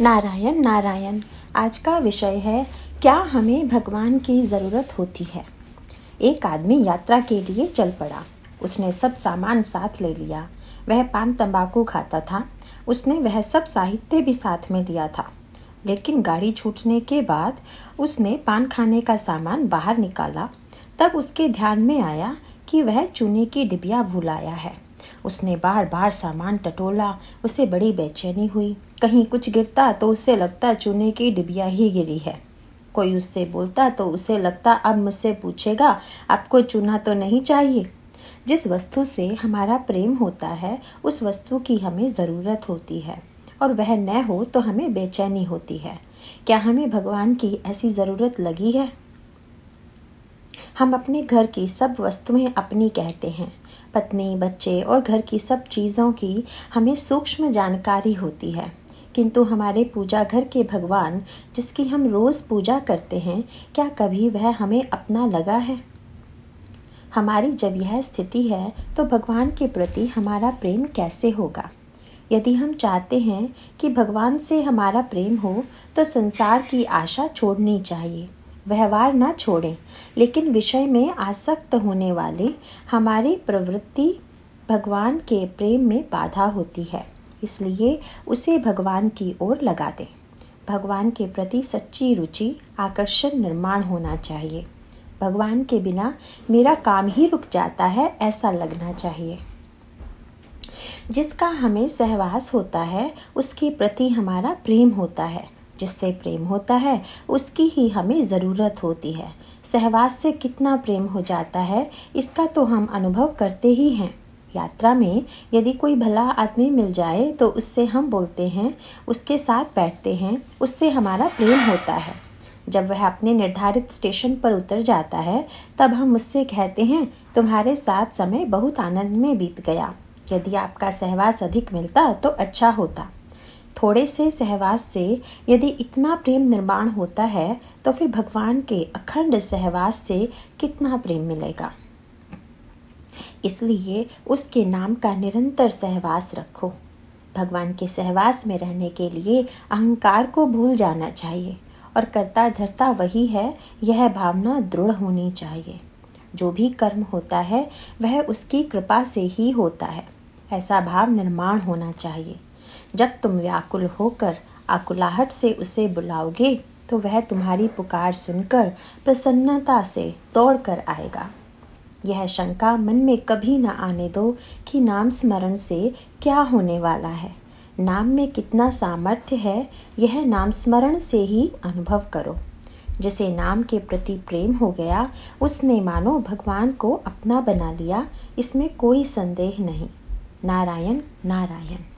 नारायण नारायण, आज का विषय है, क्या हमें भगवान की ज़रूरत होती है? एक आदमी यात्रा के लिए चल पड़ा। उसने सब सामान साथ ले लिया। वह पान तंबाकू खाता था। उसने वह सब साहित्य भी साथ में लिया था। लेकिन गाड़ी छूटने के बाद उसने पान खाने का सामान बाहर निकाला। तब उसके ध्यान में आया कि वह चूने की डिबिया भुलाया है। उसने बार बार सामान टटोला, उसे बड़ी बेचैनी हुई। कहीं कुछ गिरता तो उसे लगता चूने की डिबिया ही गिरी है। कोई उससे बोलता तो उसे लगता अब मुझसे पूछेगा, आपको चूना तो नहीं चाहिए? जिस वस्तु से हमारा प्रेम होता है, उस वस्तु की हमें ज़रूरत होती है। और वह न हो तो हमें बेचैनी होती है। क्या हमें भगवान की ऐसी ज़रूरत लगी है? हम अपने घर की सब वस्तुएँ अपनी कहते हैं। पत्नी, बच्चे और घर की सब चीज़ों की हमें सूक्ष्म जानकारी होती है। किंतु हमारे पूजा घर के भगवान, जिसकी हम रोज़ पूजा करते हैं, क्या कभी वह हमें अपना लगा है? हमारी जब यह स्थिति है तो भगवान के प्रति हमारा प्रेम कैसे होगा? यदि हम चाहते हैं कि भगवान से हमारा प्रेम हो तो संसार की आशा छोड़नी चाहिए। व्यवहार न छोड़ें, लेकिन विषय में आसक्त होने वाले हमारी प्रवृत्ति भगवान के प्रेम में बाधा होती है, इसलिए उसे भगवान की ओर लगा दें। भगवान के प्रति सच्ची रुचि, आकर्षण निर्माण होना चाहिए। भगवान के बिना मेरा काम ही रुक जाता है, ऐसा लगना चाहिए। जिसका हमें सहवास होता है, उसके प्रति हमारा प्रेम होता है। जिससे प्रेम होता है, उसकी ही हमें ज़रूरत होती है। सहवास से कितना प्रेम हो जाता है, इसका तो हम अनुभव करते ही हैं। यात्रा में यदि कोई भला आदमी मिल जाए तो उससे हम बोलते हैं, उसके साथ बैठते हैं, उससे हमारा प्रेम होता है। जब वह अपने निर्धारित स्टेशन पर उतर जाता है, तब हम उससे कहते हैं, तुम्हारे साथ समय बहुत आनंद में बीत गया। यदि आपका सहवास अधिक मिलता तो अच्छा होता। थोड़े से सहवास से यदि इतना प्रेम निर्माण होता है तो फिर भगवान के अखंड सहवास से कितना प्रेम मिलेगा? इसलिए उसके नाम का निरंतर सहवास रखो। भगवान के सहवास में रहने के लिए अहंकार को भूल जाना चाहिए, और करता धरता वही है, यह भावना दृढ़ होनी चाहिए। जो भी कर्म होता है, वह उसकी कृपा से ही होता है। ऐसा भाव निर्माण होना चाहिए। जब तुम व्याकुल होकर आकुलाहट से उसे बुलाओगे तो वह तुम्हारी पुकार सुनकर प्रसन्नता से दौड़ कर आएगा। यह शंका मन में कभी न आने दो कि नाम स्मरण से क्या होने वाला है। नाम में कितना सामर्थ्य है, यह नाम स्मरण से ही अनुभव करो। जिसे नाम के प्रति प्रेम हो गया, उसने मानो भगवान को अपना बना लिया, इसमें कोई संदेह नहीं। नारायण नारायण।